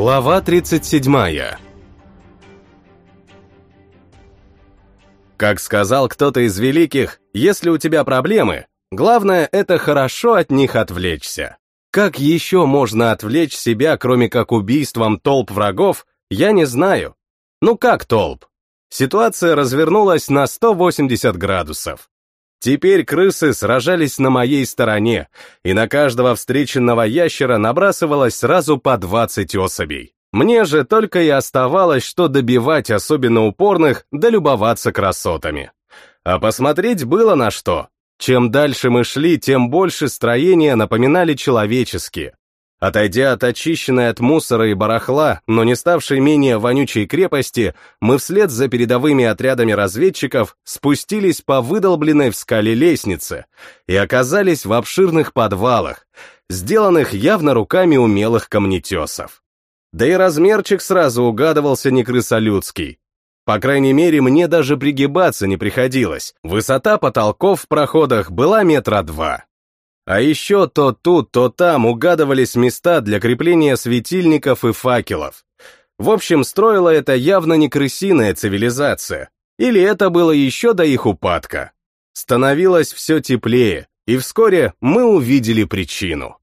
Глава 37 Как сказал кто-то из великих, если у тебя проблемы, главное это хорошо от них отвлечься. Как еще можно отвлечь себя, кроме как убийством толп врагов, я не знаю. Ну как толп? Ситуация развернулась на 180 градусов. Теперь крысы сражались на моей стороне, и на каждого встреченного ящера набрасывалось сразу по 20 особей. Мне же только и оставалось, что добивать особенно упорных, да любоваться красотами. А посмотреть было на что. Чем дальше мы шли, тем больше строения напоминали человеческие. Отойдя от очищенной от мусора и барахла, но не ставшей менее вонючей крепости, мы вслед за передовыми отрядами разведчиков спустились по выдолбленной в скале лестнице и оказались в обширных подвалах, сделанных явно руками умелых камнетесов. Да и размерчик сразу угадывался не крысолюдский. По крайней мере, мне даже пригибаться не приходилось. Высота потолков в проходах была метра два. А еще то тут, то там угадывались места для крепления светильников и факелов. В общем, строила это явно не крысиная цивилизация. Или это было еще до их упадка. Становилось все теплее, и вскоре мы увидели причину.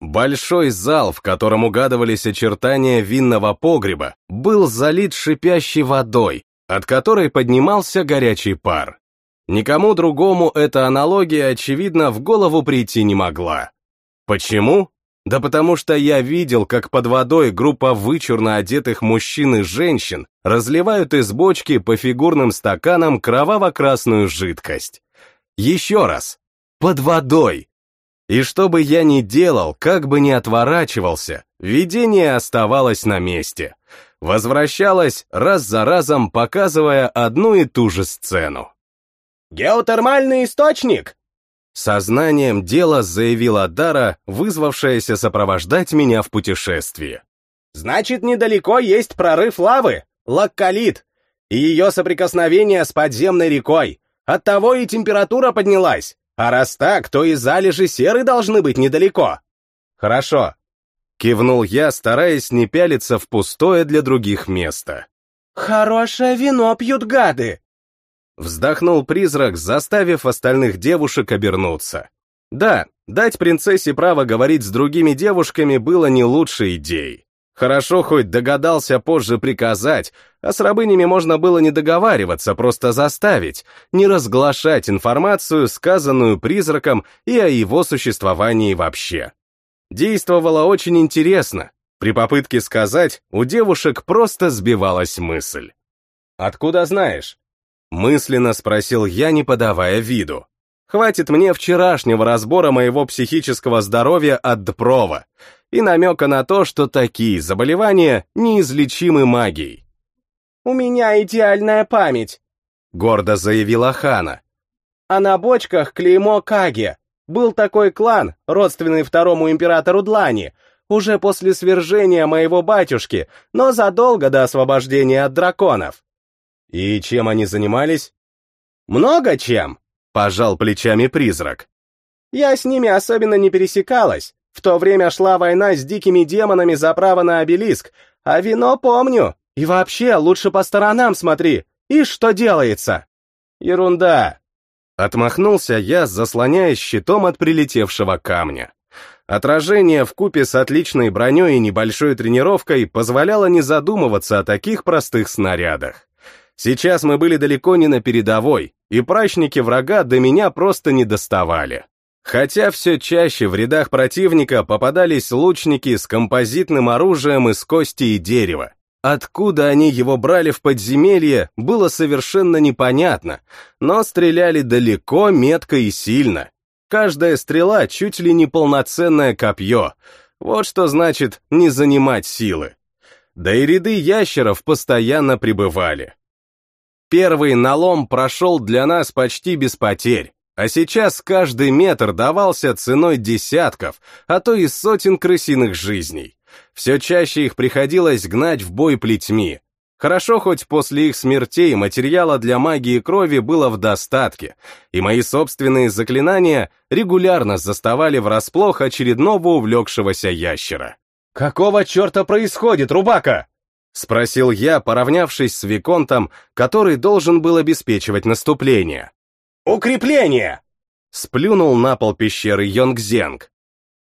Большой зал, в котором угадывались очертания винного погреба, был залит шипящей водой, от которой поднимался горячий пар. Никому другому эта аналогия, очевидно, в голову прийти не могла. Почему? Да потому что я видел, как под водой группа вычурно одетых мужчин и женщин разливают из бочки по фигурным стаканам кроваво-красную жидкость. Еще раз. Под водой. И что бы я ни делал, как бы ни отворачивался, видение оставалось на месте. Возвращалось раз за разом, показывая одну и ту же сцену. «Геотермальный источник!» Сознанием дела заявила Дара, вызвавшаяся сопровождать меня в путешествии. «Значит, недалеко есть прорыв лавы, лакколит, и ее соприкосновение с подземной рекой. Оттого и температура поднялась. А раз так, то и залежи серы должны быть недалеко». «Хорошо», — кивнул я, стараясь не пялиться в пустое для других место. «Хорошее вино пьют гады», Вздохнул призрак, заставив остальных девушек обернуться. Да, дать принцессе право говорить с другими девушками было не лучшей идеей. Хорошо хоть догадался позже приказать, а с рабынями можно было не договариваться, просто заставить, не разглашать информацию, сказанную призраком и о его существовании вообще. Действовало очень интересно. При попытке сказать, у девушек просто сбивалась мысль. «Откуда знаешь?» Мысленно спросил я, не подавая виду. Хватит мне вчерашнего разбора моего психического здоровья от Дпрова и намека на то, что такие заболевания неизлечимы магией. «У меня идеальная память», — гордо заявила Хана. «А на бочках клеймо Каги. Был такой клан, родственный второму императору Длани, уже после свержения моего батюшки, но задолго до освобождения от драконов. И чем они занимались? Много чем, пожал плечами призрак. Я с ними особенно не пересекалась. В то время шла война с дикими демонами за право на обелиск, а вино помню. И вообще, лучше по сторонам смотри. И что делается? Ерунда. Отмахнулся я, заслоняясь щитом от прилетевшего камня. Отражение в купе с отличной броней и небольшой тренировкой позволяло не задумываться о таких простых снарядах. Сейчас мы были далеко не на передовой, и прачники врага до меня просто не доставали. Хотя все чаще в рядах противника попадались лучники с композитным оружием из кости и дерева. Откуда они его брали в подземелье, было совершенно непонятно, но стреляли далеко, метко и сильно. Каждая стрела чуть ли не полноценное копье. Вот что значит не занимать силы. Да и ряды ящеров постоянно прибывали. Первый налом прошел для нас почти без потерь, а сейчас каждый метр давался ценой десятков, а то и сотен крысиных жизней. Все чаще их приходилось гнать в бой плетьми. Хорошо, хоть после их смертей материала для магии крови было в достатке, и мои собственные заклинания регулярно заставали врасплох очередного увлекшегося ящера. «Какого черта происходит, Рубака?» — спросил я, поравнявшись с Виконтом, который должен был обеспечивать наступление. «Укрепление!» — сплюнул на пол пещеры Йонгзенг.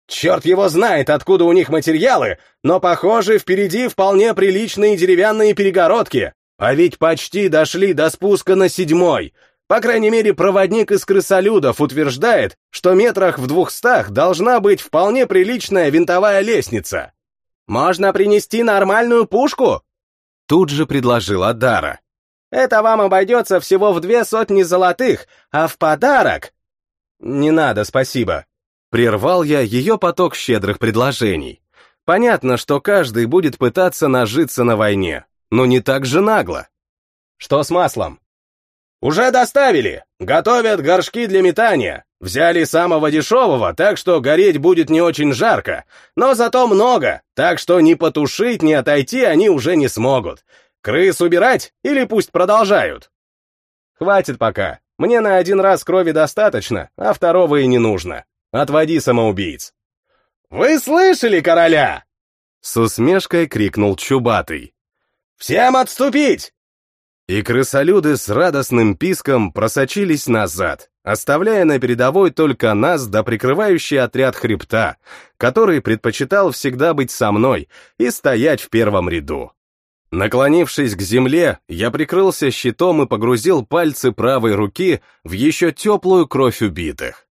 «Черт его знает, откуда у них материалы, но, похоже, впереди вполне приличные деревянные перегородки, а ведь почти дошли до спуска на седьмой. По крайней мере, проводник из крысолюдов утверждает, что метрах в двухстах должна быть вполне приличная винтовая лестница. «Можно принести нормальную пушку?» Тут же предложила Дара. «Это вам обойдется всего в две сотни золотых, а в подарок...» «Не надо, спасибо». Прервал я ее поток щедрых предложений. Понятно, что каждый будет пытаться нажиться на войне, но не так же нагло. «Что с маслом?» «Уже доставили! Готовят горшки для метания. Взяли самого дешевого, так что гореть будет не очень жарко, но зато много, так что ни потушить, ни отойти они уже не смогут. Крыс убирать или пусть продолжают? Хватит пока. Мне на один раз крови достаточно, а второго и не нужно. Отводи самоубийц. «Вы слышали, короля?» С усмешкой крикнул Чубатый. «Всем отступить! И крысолюды с радостным писком просочились назад, оставляя на передовой только нас да прикрывающий отряд хребта, который предпочитал всегда быть со мной и стоять в первом ряду. Наклонившись к земле, я прикрылся щитом и погрузил пальцы правой руки в еще теплую кровь убитых.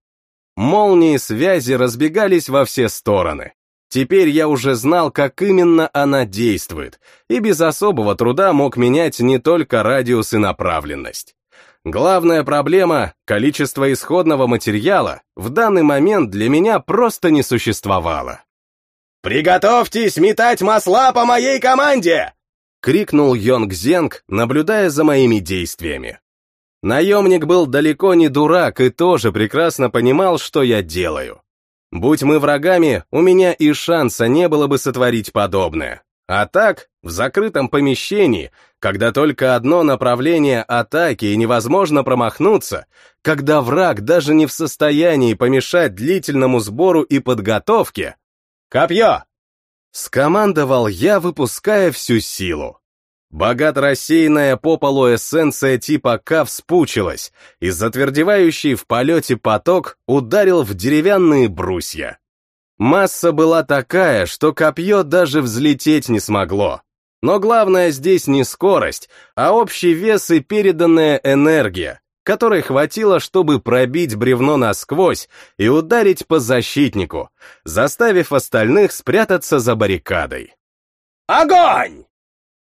Молнии связи разбегались во все стороны. Теперь я уже знал, как именно она действует, и без особого труда мог менять не только радиус и направленность. Главная проблема — количество исходного материала — в данный момент для меня просто не существовало. «Приготовьтесь метать масла по моей команде!» — крикнул Йонг Зенг, наблюдая за моими действиями. Наемник был далеко не дурак и тоже прекрасно понимал, что я делаю. Будь мы врагами, у меня и шанса не было бы сотворить подобное. А так, в закрытом помещении, когда только одно направление атаки и невозможно промахнуться, когда враг даже не в состоянии помешать длительному сбору и подготовке, «Копье!» — скомандовал я, выпуская всю силу. Богат рассеянная по полу эссенция типа К вспучилась, и затвердевающий в полете поток ударил в деревянные брусья. Масса была такая, что копье даже взлететь не смогло. Но главное здесь не скорость, а общий вес и переданная энергия, которой хватило, чтобы пробить бревно насквозь и ударить по защитнику, заставив остальных спрятаться за баррикадой. «Огонь!»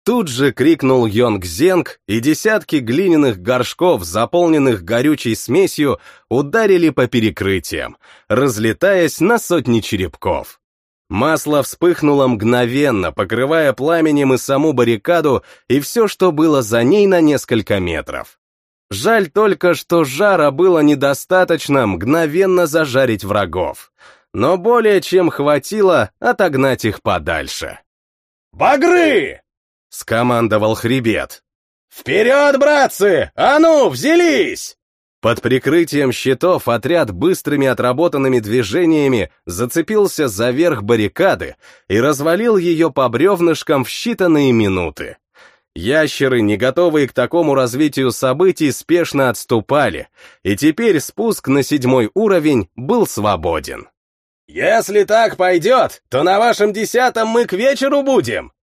Тут же крикнул Йонг Зенг, и десятки глиняных горшков, заполненных горючей смесью, ударили по перекрытиям, разлетаясь на сотни черепков. Масло вспыхнуло мгновенно, покрывая пламенем и саму баррикаду, и все, что было за ней на несколько метров. Жаль только, что жара было недостаточно мгновенно зажарить врагов, но более чем хватило отогнать их подальше. «Багры!» — скомандовал хребет. «Вперед, братцы! А ну, взялись!» Под прикрытием щитов отряд быстрыми отработанными движениями зацепился за верх баррикады и развалил ее по бревнышкам в считанные минуты. Ящеры, не готовые к такому развитию событий, спешно отступали, и теперь спуск на седьмой уровень был свободен. «Если так пойдет, то на вашем десятом мы к вечеру будем!»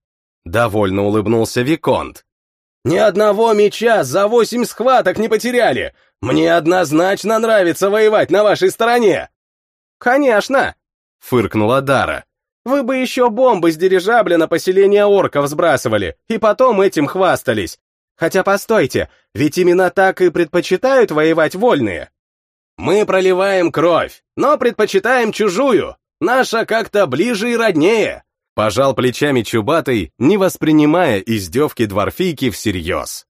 Довольно улыбнулся Виконт. «Ни одного меча за восемь схваток не потеряли! Мне однозначно нравится воевать на вашей стороне!» «Конечно!» — фыркнула Дара. «Вы бы еще бомбы с дирижабля на поселение орков сбрасывали, и потом этим хвастались. Хотя постойте, ведь именно так и предпочитают воевать вольные. Мы проливаем кровь, но предпочитаем чужую. Наша как-то ближе и роднее. Пожал плечами Чубатый, не воспринимая издевки дворфийки всерьез.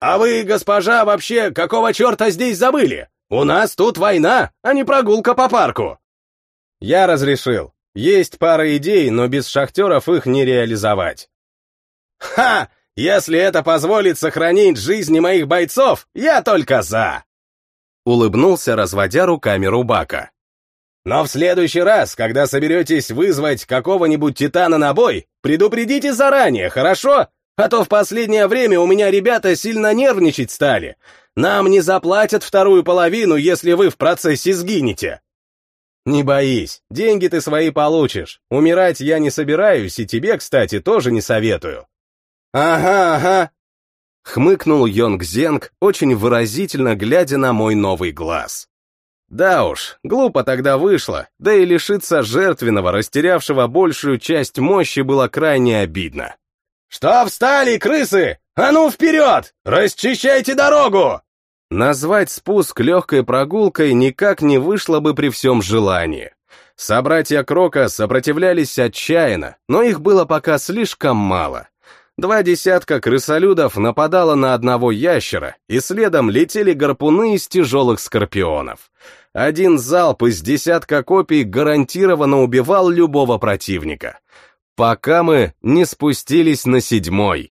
«А вы, госпожа, вообще какого черта здесь забыли? У нас тут война, а не прогулка по парку!» Я разрешил. Есть пара идей, но без шахтеров их не реализовать. «Ха! Если это позволит сохранить жизни моих бойцов, я только за!» Улыбнулся, разводя руками Рубака. Но в следующий раз, когда соберетесь вызвать какого-нибудь титана на бой, предупредите заранее, хорошо? А то в последнее время у меня ребята сильно нервничать стали. Нам не заплатят вторую половину, если вы в процессе сгинете. Не боись, деньги ты свои получишь. Умирать я не собираюсь, и тебе, кстати, тоже не советую. Ага, ага. Хмыкнул Йонг Зенг, очень выразительно глядя на мой новый глаз. Да уж, глупо тогда вышло, да и лишиться жертвенного, растерявшего большую часть мощи было крайне обидно. «Что встали, крысы? А ну вперед! Расчищайте дорогу!» Назвать спуск легкой прогулкой никак не вышло бы при всем желании. Собратья Крока сопротивлялись отчаянно, но их было пока слишком мало. Два десятка крысолюдов нападало на одного ящера, и следом летели гарпуны из тяжелых скорпионов. Один залп из десятка копий гарантированно убивал любого противника пока мы не спустились на седьмой.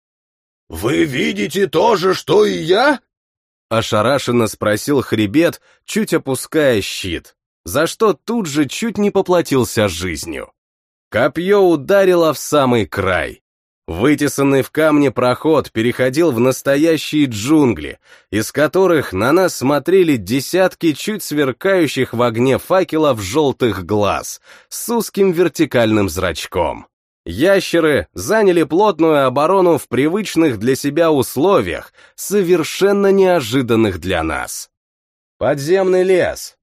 «Вы видите то же, что и я?» Ошарашенно спросил хребет, чуть опуская щит, за что тут же чуть не поплатился жизнью. Копье ударило в самый край. Вытесанный в камне проход переходил в настоящие джунгли, из которых на нас смотрели десятки чуть сверкающих в огне факелов желтых глаз с узким вертикальным зрачком. Ящеры заняли плотную оборону в привычных для себя условиях, совершенно неожиданных для нас. Подземный лес.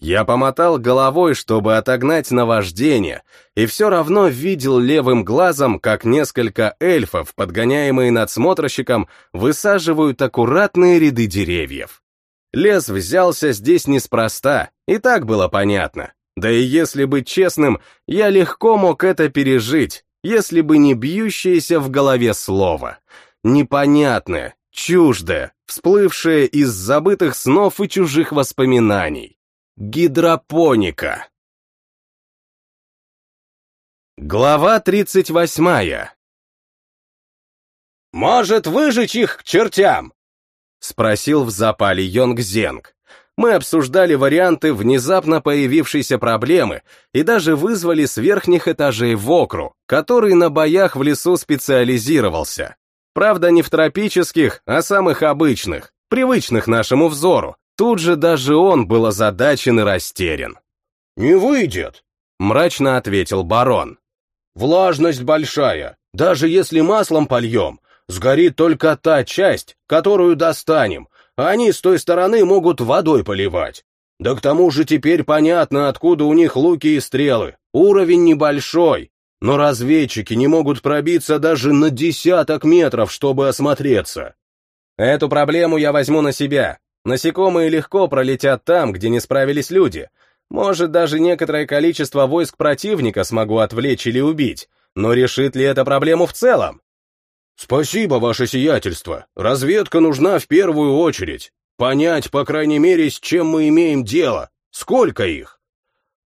Я помотал головой, чтобы отогнать наваждение, и все равно видел левым глазом, как несколько эльфов, подгоняемые надсмотрщиком, высаживают аккуратные ряды деревьев. Лес взялся здесь неспроста, и так было понятно. Да и если быть честным, я легко мог это пережить, если бы не бьющееся в голове слово. Непонятное, чуждое, всплывшее из забытых снов и чужих воспоминаний. Гидропоника. Глава 38. «Может, выжечь их к чертям?» — спросил в запале Йонг Зенг мы обсуждали варианты внезапно появившейся проблемы и даже вызвали с верхних этажей Вокру, который на боях в лесу специализировался. Правда, не в тропических, а самых обычных, привычных нашему взору. Тут же даже он был озадачен и растерян. «Не выйдет», — мрачно ответил барон. «Влажность большая. Даже если маслом польем, сгорит только та часть, которую достанем, они с той стороны могут водой поливать. Да к тому же теперь понятно, откуда у них луки и стрелы. Уровень небольшой, но разведчики не могут пробиться даже на десяток метров, чтобы осмотреться. Эту проблему я возьму на себя. Насекомые легко пролетят там, где не справились люди. Может, даже некоторое количество войск противника смогу отвлечь или убить. Но решит ли это проблему в целом? «Спасибо, ваше сиятельство. Разведка нужна в первую очередь. Понять, по крайней мере, с чем мы имеем дело. Сколько их?»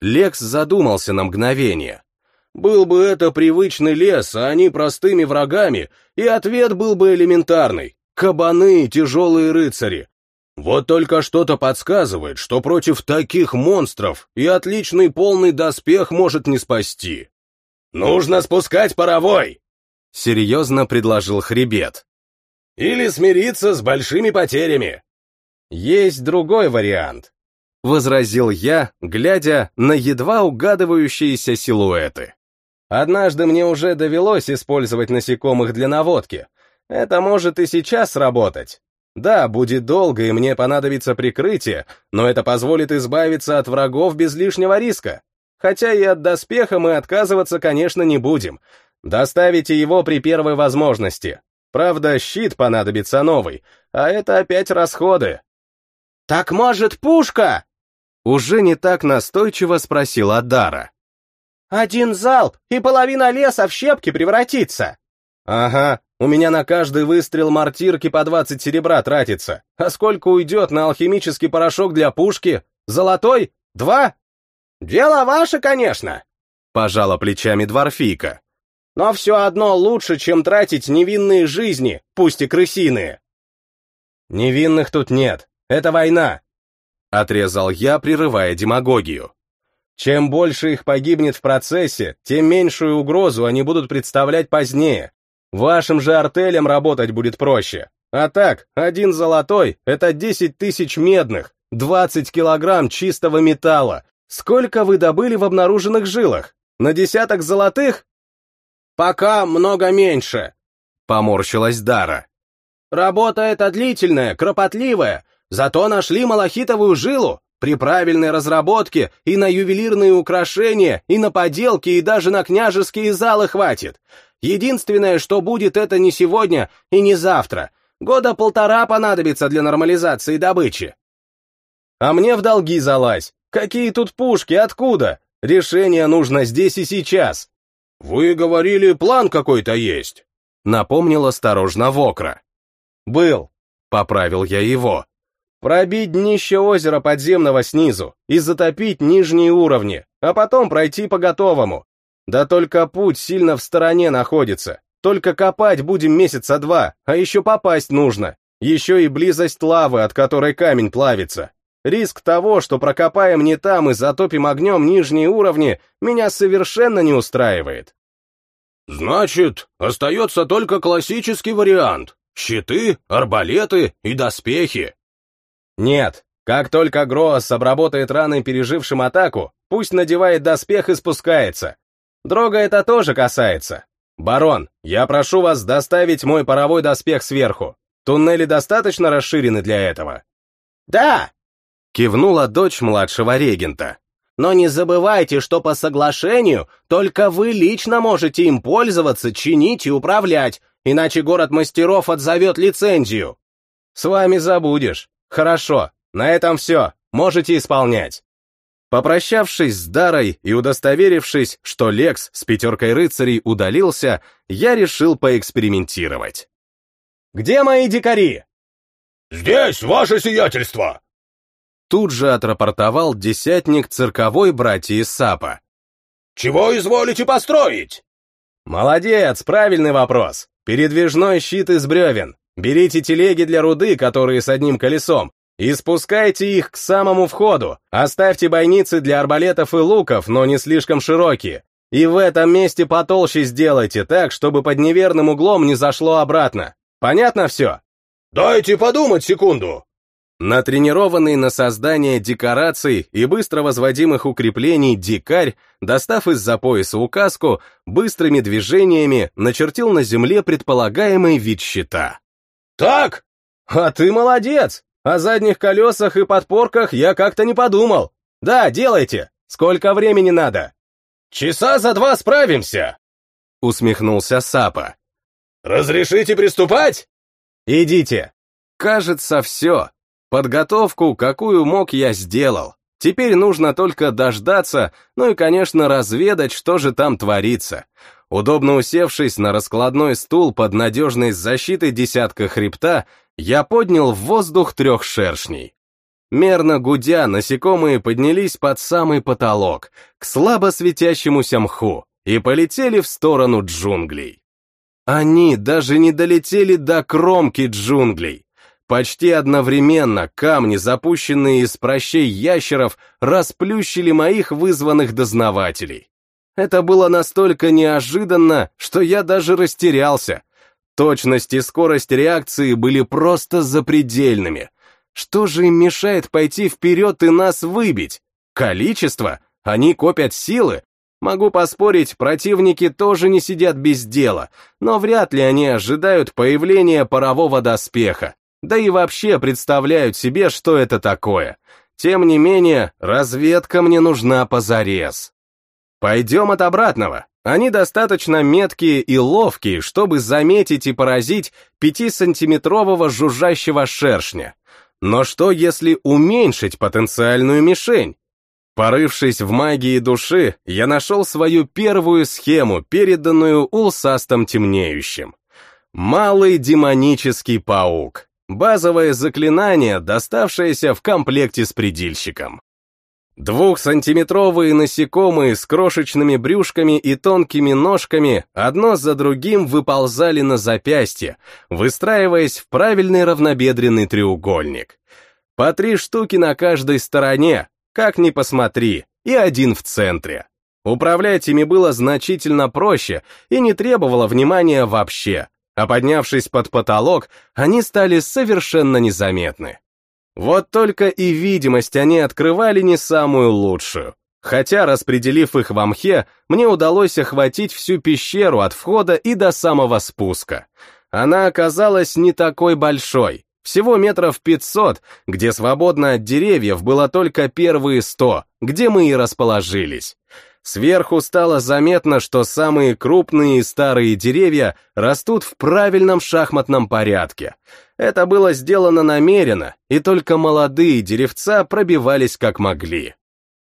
Лекс задумался на мгновение. «Был бы это привычный лес, а они простыми врагами, и ответ был бы элементарный. Кабаны, тяжелые рыцари. Вот только что-то подсказывает, что против таких монстров и отличный полный доспех может не спасти. «Нужно спускать паровой!» — серьезно предложил хребет. «Или смириться с большими потерями». «Есть другой вариант», — возразил я, глядя на едва угадывающиеся силуэты. «Однажды мне уже довелось использовать насекомых для наводки. Это может и сейчас сработать. Да, будет долго, и мне понадобится прикрытие, но это позволит избавиться от врагов без лишнего риска. Хотя и от доспеха мы отказываться, конечно, не будем. Доставите его при первой возможности. Правда, щит понадобится новый, а это опять расходы. «Так может, пушка?» Уже не так настойчиво спросила Дара. «Один залп, и половина леса в щепки превратится!» «Ага, у меня на каждый выстрел мортирки по 20 серебра тратится. А сколько уйдет на алхимический порошок для пушки? Золотой? Два?» «Дело ваше, конечно!» Пожала плечами дворфийка. Но все одно лучше, чем тратить невинные жизни, пусть и крысиные. Невинных тут нет, это война. Отрезал я, прерывая демагогию. Чем больше их погибнет в процессе, тем меньшую угрозу они будут представлять позднее. Вашим же артелям работать будет проще. А так, один золотой — это 10 тысяч медных, 20 килограмм чистого металла. Сколько вы добыли в обнаруженных жилах? На десяток золотых? Пока много меньше, — поморщилась Дара. Работа эта длительная, кропотливая, зато нашли малахитовую жилу, при правильной разработке и на ювелирные украшения, и на поделки, и даже на княжеские залы хватит. Единственное, что будет, это не сегодня и не завтра. Года полтора понадобится для нормализации добычи. А мне в долги залазь. Какие тут пушки, откуда? Решение нужно здесь и сейчас. Вы говорили, план какой-то есть. Напомнил осторожно Вокра. Был. Поправил я его. Пробить днище озера подземного снизу и затопить нижние уровни, а потом пройти по готовому. Да только путь сильно в стороне находится. Только копать будем месяца два, а еще попасть нужно. Еще и близость лавы, от которой камень плавится. Риск того, что прокопаем не там и затопим огнем нижние уровни, меня совершенно не устраивает. Значит, остается только классический вариант. Щиты, арбалеты и доспехи. Нет, как только Гроас обработает раны пережившим атаку, пусть надевает доспех и спускается. Дрога это тоже касается. Барон, я прошу вас доставить мой паровой доспех сверху. Туннели достаточно расширены для этого? Да! Кивнула дочь младшего регента. Но не забывайте, что по соглашению только вы лично можете им пользоваться, чинить и управлять, иначе город мастеров отзовет лицензию. С вами забудешь. Хорошо, на этом все, можете исполнять. Попрощавшись с Дарой и удостоверившись, что Лекс с пятеркой рыцарей удалился, я решил поэкспериментировать. «Где мои дикари?» «Здесь, ваше сиятельство!» Тут же отрапортовал десятник цирковой братьи Сапа. «Чего изволите построить?» «Молодец, правильный вопрос. Передвижной щит из бревен. Берите телеги для руды, которые с одним колесом, и спускайте их к самому входу. Оставьте бойницы для арбалетов и луков, но не слишком широкие. И в этом месте потолще сделайте так, чтобы под неверным углом не зашло обратно. Понятно все? Дайте подумать секунду. Натренированный на создание декораций и быстро возводимых укреплений дикарь, достав из-за пояса указку, быстрыми движениями начертил на земле предполагаемый вид щита. Так? А ты молодец! О задних колесах и подпорках я как-то не подумал. Да, делайте. Сколько времени надо? Часа за два справимся. Усмехнулся Сапа. Разрешите приступать? Идите. Кажется, все. Подготовку, какую мог, я сделал. Теперь нужно только дождаться, ну и, конечно, разведать, что же там творится. Удобно усевшись на раскладной стул под надежной защитой десятка хребта, я поднял в воздух трех шершней. Мерно гудя, насекомые поднялись под самый потолок, к слабо светящемуся мху, и полетели в сторону джунглей. Они даже не долетели до кромки джунглей. Почти одновременно камни, запущенные из прощей ящеров, расплющили моих вызванных дознавателей. Это было настолько неожиданно, что я даже растерялся. Точность и скорость реакции были просто запредельными. Что же им мешает пойти вперед и нас выбить? Количество? Они копят силы? Могу поспорить, противники тоже не сидят без дела, но вряд ли они ожидают появления парового доспеха, да и вообще представляют себе, что это такое. Тем не менее, разведка мне нужна позарез. Пойдем от обратного. Они достаточно меткие и ловкие, чтобы заметить и поразить пятисантиметрового жужжащего шершня. Но что, если уменьшить потенциальную мишень? Порывшись в магии души, я нашел свою первую схему, переданную Улсастом Темнеющим. Малый демонический паук. Базовое заклинание, доставшееся в комплекте с предельщиком. Двухсантиметровые насекомые с крошечными брюшками и тонкими ножками одно за другим выползали на запястье, выстраиваясь в правильный равнобедренный треугольник. По три штуки на каждой стороне, как ни посмотри, и один в центре. Управлять ими было значительно проще и не требовало внимания вообще, а поднявшись под потолок, они стали совершенно незаметны. Вот только и видимость они открывали не самую лучшую. Хотя, распределив их в мхе, мне удалось охватить всю пещеру от входа и до самого спуска. Она оказалась не такой большой, всего метров пятьсот, где свободно от деревьев было только первые сто, где мы и расположились. Сверху стало заметно, что самые крупные и старые деревья растут в правильном шахматном порядке. Это было сделано намеренно, и только молодые деревца пробивались как могли.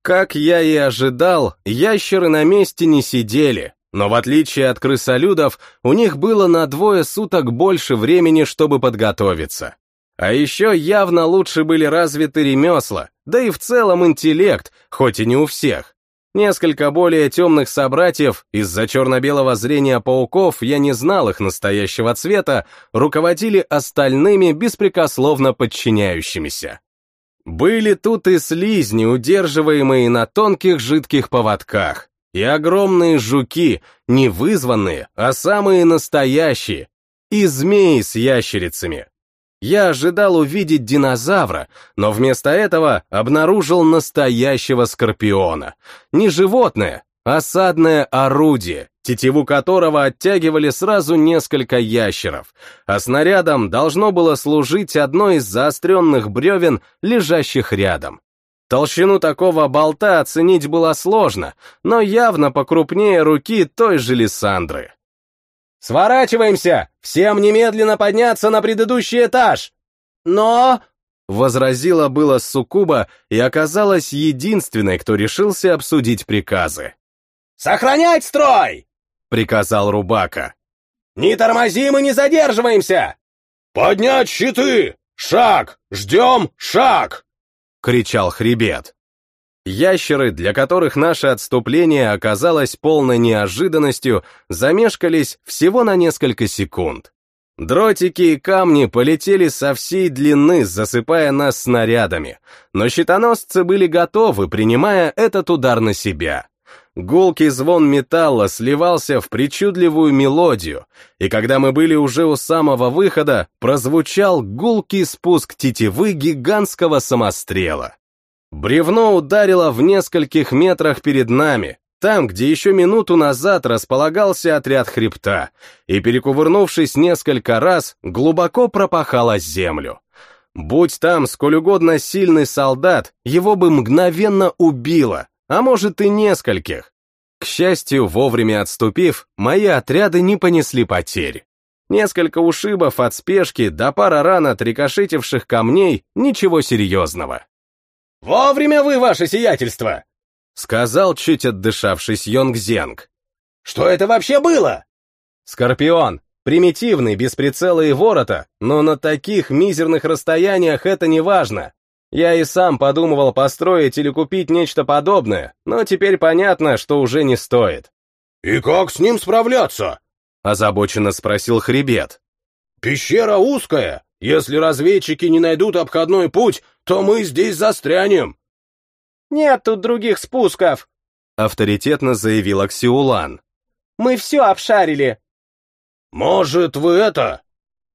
Как я и ожидал, ящеры на месте не сидели, но в отличие от крысолюдов, у них было на двое суток больше времени, чтобы подготовиться. А еще явно лучше были развиты ремесла, да и в целом интеллект, хоть и не у всех. Несколько более темных собратьев, из-за черно-белого зрения пауков я не знал их настоящего цвета, руководили остальными беспрекословно подчиняющимися. Были тут и слизни, удерживаемые на тонких жидких поводках, и огромные жуки, не вызванные, а самые настоящие, и змеи с ящерицами, я ожидал увидеть динозавра, но вместо этого обнаружил настоящего скорпиона. Не животное, а осадное орудие, тетиву которого оттягивали сразу несколько ящеров, а снарядом должно было служить одно из заостренных бревен, лежащих рядом. Толщину такого болта оценить было сложно, но явно покрупнее руки той же Лиссандры. «Сворачиваемся! Всем немедленно подняться на предыдущий этаж!» «Но...» — возразила было Сукуба и оказалась единственной, кто решился обсудить приказы. «Сохранять строй!» — приказал Рубака. «Не тормозим и не задерживаемся!» «Поднять щиты! Шаг! Ждем! Шаг!» — кричал Хребет. Ящеры, для которых наше отступление оказалось полной неожиданностью, замешкались всего на несколько секунд. Дротики и камни полетели со всей длины, засыпая нас снарядами, но щитоносцы были готовы, принимая этот удар на себя. Гулкий звон металла сливался в причудливую мелодию, и когда мы были уже у самого выхода, прозвучал гулкий спуск тетивы гигантского самострела. Бревно ударило в нескольких метрах перед нами, там, где еще минуту назад располагался отряд хребта, и, перекувырнувшись несколько раз, глубоко пропахало землю. Будь там сколь угодно сильный солдат, его бы мгновенно убило, а может и нескольких. К счастью, вовремя отступив, мои отряды не понесли потерь. Несколько ушибов от спешки до пара ран от рикошетивших камней, ничего серьезного. «Вовремя вы, ваше сиятельство!» — сказал, чуть отдышавшись Йонг Зенг. «Что это вообще было?» «Скорпион. Примитивный, без прицела и ворота, но на таких мизерных расстояниях это не важно. Я и сам подумывал построить или купить нечто подобное, но теперь понятно, что уже не стоит». «И как с ним справляться?» — озабоченно спросил Хребет. «Пещера узкая, если разведчики не найдут обходной путь, то мы здесь застрянем. Нет тут других спусков, авторитетно заявил Аксиулан. Мы все обшарили. Может, вы это?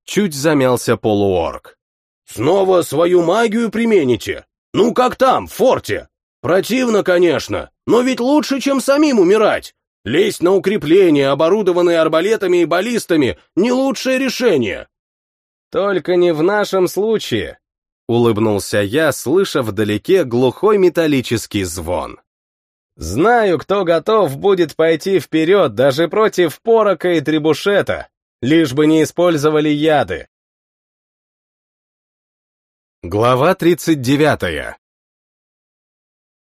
Чуть замялся полуорг. Снова свою магию примените? Ну как там, в форте? Противно, конечно, но ведь лучше, чем самим умирать. Лезть на укрепления, оборудованные арбалетами и баллистами, не лучшее решение. «Только не в нашем случае», — улыбнулся я, слыша вдалеке глухой металлический звон. «Знаю, кто готов будет пойти вперед даже против порока и требушета, лишь бы не использовали яды». Глава тридцать девятая.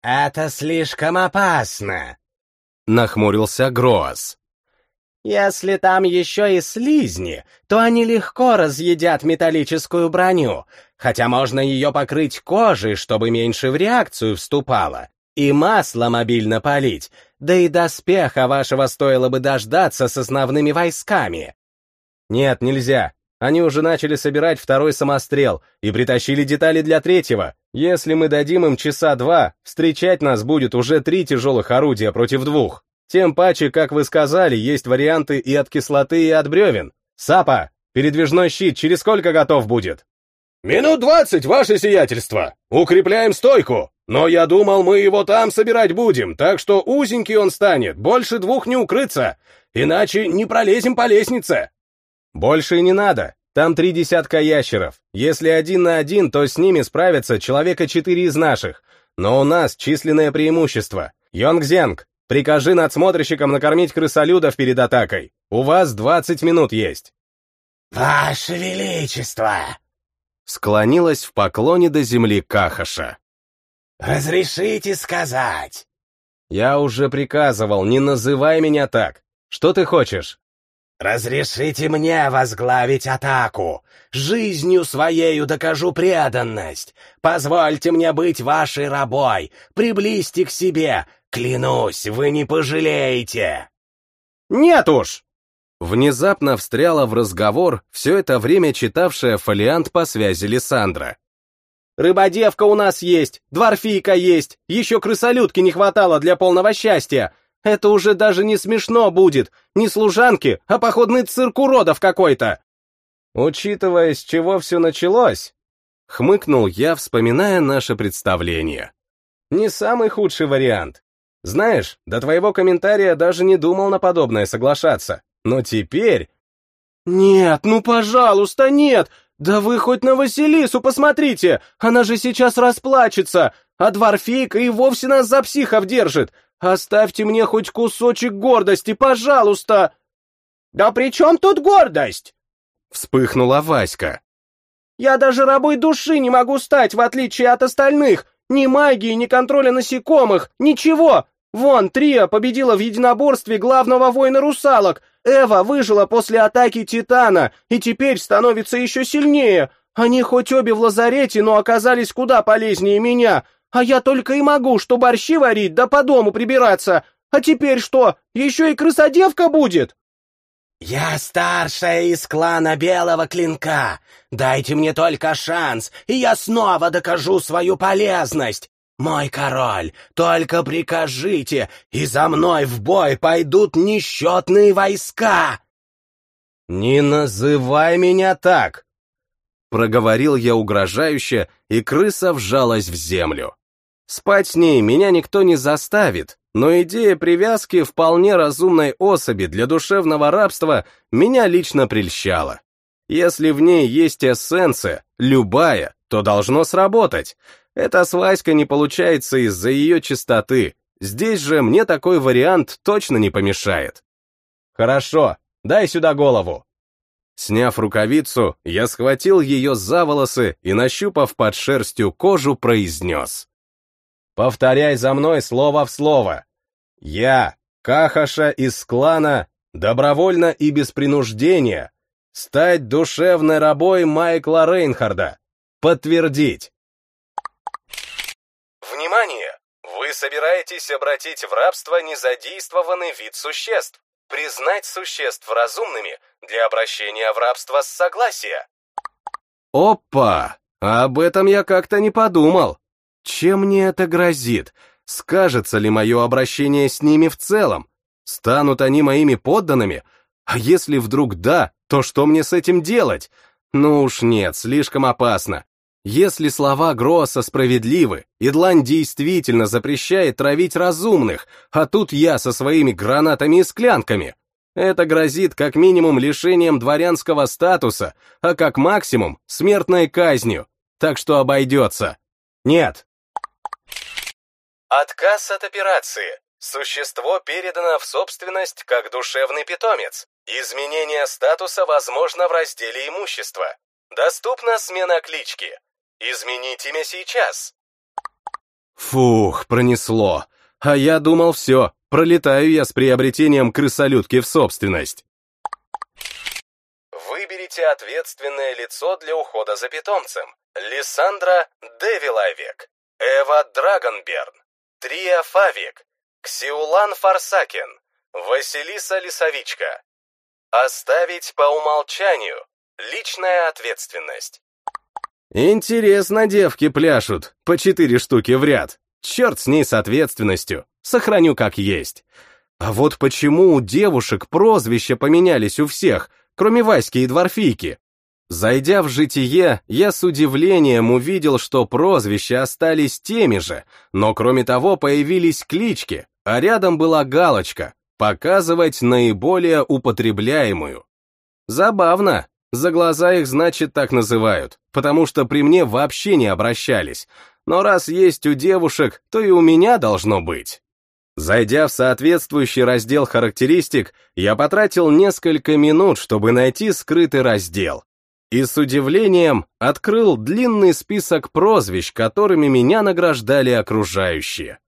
«Это слишком опасно», — нахмурился Гроас. Если там еще и слизни, то они легко разъедят металлическую броню, хотя можно ее покрыть кожей, чтобы меньше в реакцию вступало, и масло мобильно полить, да и доспеха вашего стоило бы дождаться с основными войсками. Нет, нельзя. Они уже начали собирать второй самострел и притащили детали для третьего. Если мы дадим им часа два, встречать нас будет уже три тяжелых орудия против двух. Тем паче, как вы сказали, есть варианты и от кислоты, и от бревен. Сапа, передвижной щит через сколько готов будет? «Минут двадцать, ваше сиятельство! Укрепляем стойку! Но я думал, мы его там собирать будем, так что узенький он станет, больше двух не укрыться, иначе не пролезем по лестнице!» Больше не надо. Там три десятка ящеров. Если один на один, то с ними справятся человека четыре из наших. Но у нас численное преимущество. Йонгзенг, прикажи надсмотрщикам накормить крысолюдов перед атакой. У вас двадцать минут есть. «Ваше Величество!» Склонилась в поклоне до земли Кахаша. «Разрешите сказать?» «Я уже приказывал, не называй меня так. Что ты хочешь?» «Разрешите мне возглавить атаку. Жизнью своею докажу преданность. Позвольте мне быть вашей рабой. Приблизьте к себе. Клянусь, вы не пожалеете». «Нет уж!» Внезапно встряла в разговор все это время читавшая фолиант по связи Лиссандра. «Рыбодевка у нас есть, дворфийка есть, еще крысолютки не хватало для полного счастья. Это уже даже не смешно будет, не служанки, а походный цирк уродов какой-то. Учитывая, с чего все началось, хмыкнул я, вспоминая наше представление. Не самый худший вариант. Знаешь, до твоего комментария даже не думал на подобное соглашаться. Но теперь... Нет, ну пожалуйста, нет! Да вы хоть на Василису посмотрите! Она же сейчас расплачется, а Дворфейка и вовсе нас за психов держит. Оставьте мне хоть кусочек гордости, пожалуйста!» «Да при чем тут гордость?» Вспыхнула Васька. «Я даже рабой души не могу стать, в отличие от остальных. Ни магии, ни контроля насекомых, ничего. Вон, Трия победила в единоборстве главного воина русалок. Эва выжила после атаки Титана и теперь становится еще сильнее. Они хоть обе в лазарете, но оказались куда полезнее меня. А я только и могу, что борщи варить, да по дому прибираться. А теперь что, еще и крысодевка будет?» «Я старшая из клана Белого Клинка. Дайте мне только шанс, и я снова докажу свою полезность. Мой король, только прикажите, и за мной в бой пойдут несчетные войска!» «Не называй меня так!» Проговорил я угрожающе, и крыса вжалась в землю. Спать с ней меня никто не заставит, но идея привязки вполне разумной особи для душевного рабства меня лично прельщала. Если в ней есть эссенция, любая, то должно сработать. Эта связка не получается из-за ее чистоты. Здесь же мне такой вариант точно не помешает. Хорошо, дай сюда голову. Сняв рукавицу, я схватил ее за волосы и, нащупав под шерстью кожу, произнес. Повторяй за мной слово в слово. Я, Кахаша из клана, добровольно и без принуждения, стать душевной рабой Майкла Рейнхарда. Подтвердить. Внимание! Вы собираетесь обратить в рабство незадействованный вид существ, признать существ разумными для обращения в рабство с согласия. Опа! Об этом я как-то не подумал. Чем мне это грозит? Скажется ли мое обращение с ними в целом? Станут они моими подданными? А если вдруг да, то что мне с этим делать? Ну уж нет, слишком опасно. Если слова Гросса справедливы, Идлань действительно запрещает травить разумных, а тут я со своими гранатами и склянками. Это грозит как минимум лишением дворянского статуса, а как максимум смертной казнью. Так что обойдется. Нет, Отказ от операции. Существо передано в собственность как душевный питомец. Изменение статуса возможно в разделе имущества. Доступна смена клички. Изменить имя сейчас. Фух, пронесло. А я думал, все, пролетаю я с приобретением крысолютки в собственность. Выберите ответственное лицо для ухода за питомцем. Лиссандра Девилайвек. Эва Драгонберн. Трия Фавик, Ксиулан Фарсакин, Василиса Лисовичка. Оставить по умолчанию Личная ответственность. Интересно девки пляшут, по четыре штуки в ряд. Черт с ней с ответственностью, сохраню как есть. А вот почему у девушек прозвища поменялись у всех, кроме Васьки и Дворфийки? Зайдя в житие, я с удивлением увидел, что прозвища остались теми же, но кроме того появились клички, а рядом была галочка «Показывать наиболее употребляемую». Забавно, за глаза их, значит, так называют, потому что при мне вообще не обращались. Но раз есть у девушек, то и у меня должно быть. Зайдя в соответствующий раздел характеристик, я потратил несколько минут, чтобы найти скрытый раздел. И с удивлением открыл длинный список прозвищ, которыми меня награждали окружающие.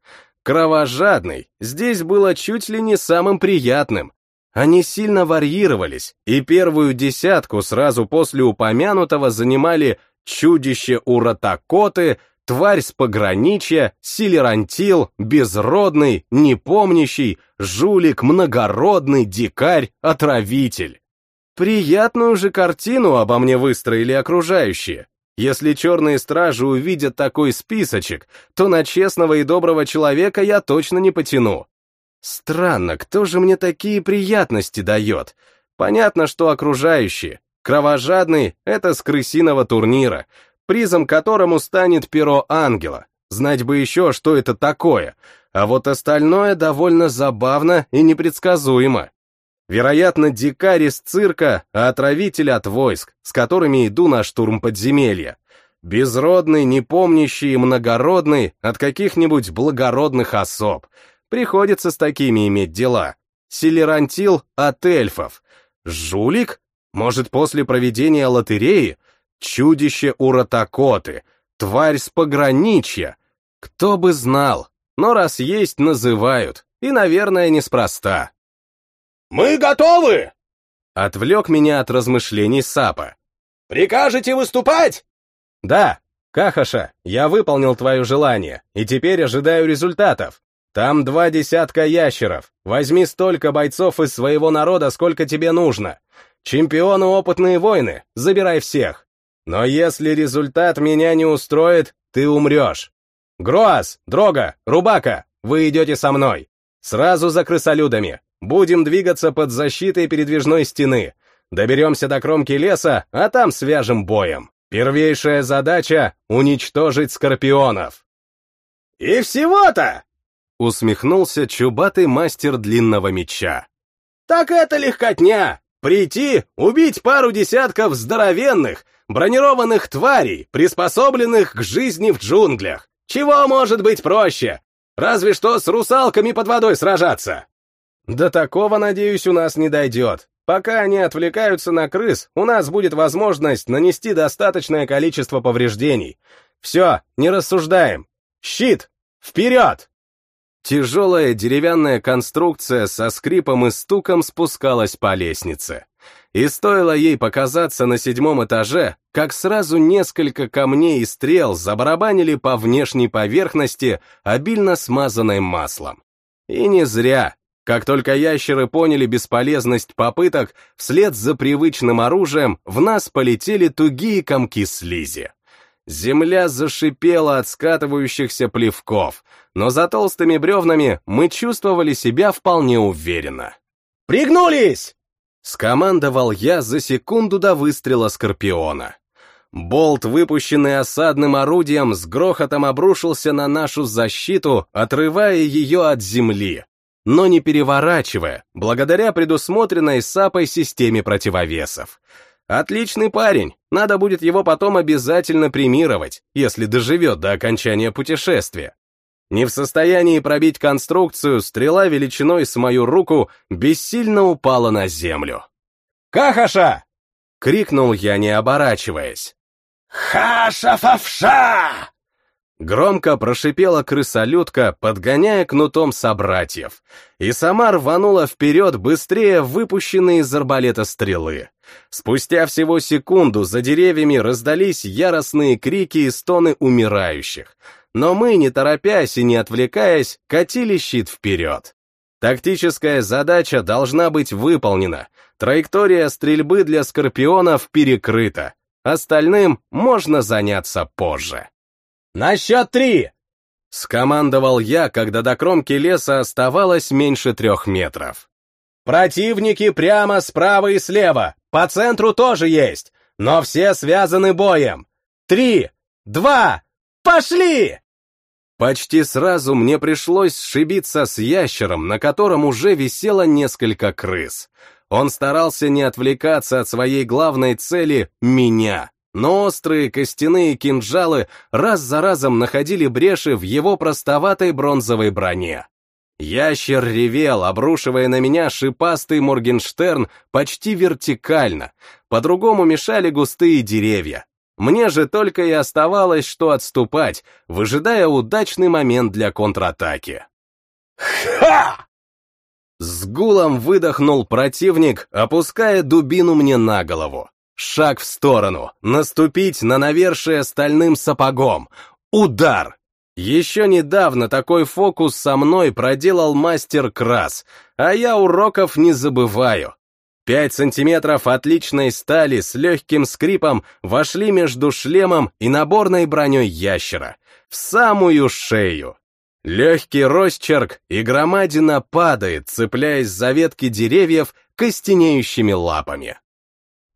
Кровожадный здесь было чуть ли не самым приятным, они сильно варьировались, и первую десятку сразу после упомянутого занимали чудище Уратакоты, тварь с пограничья, силерантил, безродный, непомнящий, жулик, многородный, дикарь, отравитель. Приятную же картину обо мне выстроили окружающие. Если черные стражи увидят такой списочек, то на честного и доброго человека я точно не потяну. Странно, кто же мне такие приятности дает? Понятно, что окружающие. Кровожадный — это с крысиного турнира, призом которому станет перо ангела. Знать бы еще, что это такое. А вот остальное довольно забавно и непредсказуемо. Вероятно, дикарь из цирка, а отравитель от войск, с которыми иду на штурм подземелья. Безродный, непомнящий и многородный от каких-нибудь благородных особ — Приходится с такими иметь дела. Селерантил от эльфов. Жулик? Может, после проведения лотереи? Чудище Уратакоты. Тварь с пограничья. Кто бы знал. Но раз есть, называют. И, наверное, неспроста. «Мы готовы!» Отвлек меня от размышлений Сапа. «Прикажете выступать?» «Да, Кахаша, я выполнил твое желание, и теперь ожидаю результатов. Там два десятка ящеров. Возьми столько бойцов из своего народа, сколько тебе нужно. Чемпионы опытные воины, забирай всех. Но если результат меня не устроит, ты умрешь. Гроас, Дрога, Рубака, вы идете со мной. Сразу за крысолюдами. Будем двигаться под защитой передвижной стены. Доберемся до кромки леса, а там свяжем боем. Первейшая задача — уничтожить скорпионов. «И всего-то!» Усмехнулся чубатый мастер длинного меча. «Так это легкотня! Прийти, убить пару десятков здоровенных, бронированных тварей, приспособленных к жизни в джунглях. Чего может быть проще? Разве что с русалками под водой сражаться!» «До такого, надеюсь, у нас не дойдет. Пока они отвлекаются на крыс, у нас будет возможность нанести достаточное количество повреждений. Все, не рассуждаем. Щит! Вперед!» Тяжелая деревянная конструкция со скрипом и стуком спускалась по лестнице. И стоило ей показаться на седьмом этаже, как сразу несколько камней и стрел забарабанили по внешней поверхности, обильно смазанной маслом. И не зря. Как только ящеры поняли бесполезность попыток, вслед за привычным оружием в нас полетели тугие комки слизи. Земля зашипела от скатывающихся плевков, но за толстыми бревнами мы чувствовали себя вполне уверенно. «Пригнулись!» — скомандовал я за секунду до выстрела Скорпиона. Болт, выпущенный осадным орудием, с грохотом обрушился на нашу защиту, отрывая ее от земли, но не переворачивая, благодаря предусмотренной САПой системе противовесов. Отличный парень, надо будет его потом обязательно премировать, если доживет до окончания путешествия. Не в состоянии пробить конструкцию, стрела величиной с мою руку бессильно упала на землю. «Кахаша!» — крикнул я, не оборачиваясь. «Хаша-фавша!» Громко прошипела крысолютка, подгоняя кнутом собратьев, и сама рванула вперед быстрее выпущенные из арбалета стрелы. Спустя всего секунду за деревьями раздались яростные крики и стоны умирающих, но мы, не торопясь и не отвлекаясь, катили щит вперед. Тактическая задача должна быть выполнена. Траектория стрельбы для скорпионов перекрыта. Остальным можно заняться позже. «На счет три!» — скомандовал я, когда до кромки леса оставалось меньше трех метров. «Противники прямо справа и слева, по центру тоже есть, но все связаны боем. Три, два, пошли!» Почти сразу мне пришлось сшибиться с ящером, на котором уже висело несколько крыс. Он старался не отвлекаться от своей главной цели — меня. Но острые костяные кинжалы раз за разом находили бреши в его простоватой бронзовой броне. Ящер ревел, обрушивая на меня шипастый Моргенштерн почти вертикально, по-другому мешали густые деревья. Мне же только и оставалось, что отступать, выжидая удачный момент для контратаки. «Ха!» С гулом выдохнул противник, опуская дубину мне на голову. Шаг в сторону, наступить на навершие стальным сапогом. Удар! Еще недавно такой фокус со мной проделал мастер Крас, а я уроков не забываю. Пять сантиметров отличной стали с легким скрипом вошли между шлемом и наборной броней ящера, в самую шею. Легкий росчерк, и громадина падает, цепляясь за ветки деревьев костенеющими лапами.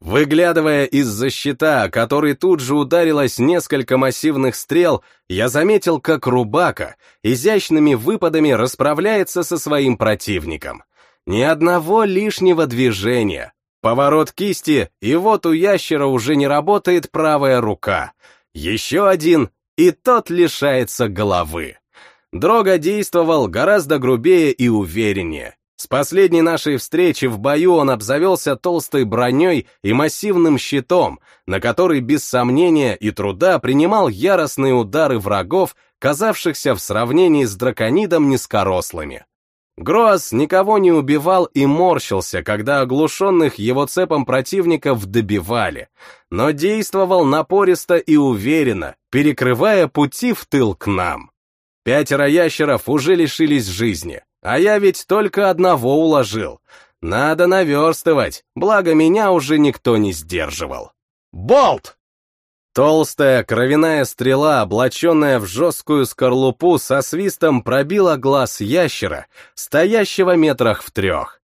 Выглядывая из-за щита, который тут же ударилось несколько массивных стрел, я заметил, как Рубака изящными выпадами расправляется со своим противником. Ни одного лишнего движения. Поворот кисти, и вот у ящера уже не работает правая рука. Еще один, и тот лишается головы. Дрога действовал гораздо грубее и увереннее. С последней нашей встречи в бою он обзавелся толстой броней и массивным щитом, на который без сомнения и труда принимал яростные удары врагов, казавшихся в сравнении с драконидом низкорослыми. Гроас никого не убивал и морщился, когда оглушенных его цепом противников добивали, но действовал напористо и уверенно, перекрывая пути в тыл к нам. Пятеро ящеров уже лишились жизни, а я ведь только одного уложил. Надо наверстывать, благо меня уже никто не сдерживал. Болт! Толстая кровяная стрела, облаченная в жесткую скорлупу, со свистом пробила глаз ящера, стоящего метрах в трех.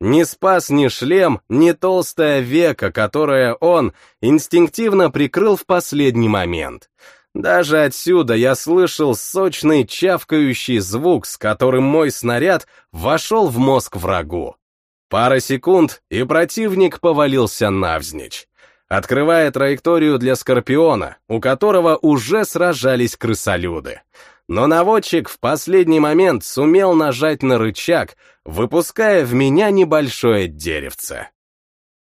Не спас ни шлем, ни толстая века, которое он инстинктивно прикрыл в последний момент. Даже отсюда я слышал сочный чавкающий звук, с которым мой снаряд вошел в мозг врагу. Пара секунд, и противник повалился навзничь открывая траекторию для Скорпиона, у которого уже сражались крысолюды. Но наводчик в последний момент сумел нажать на рычаг, выпуская в меня небольшое деревце.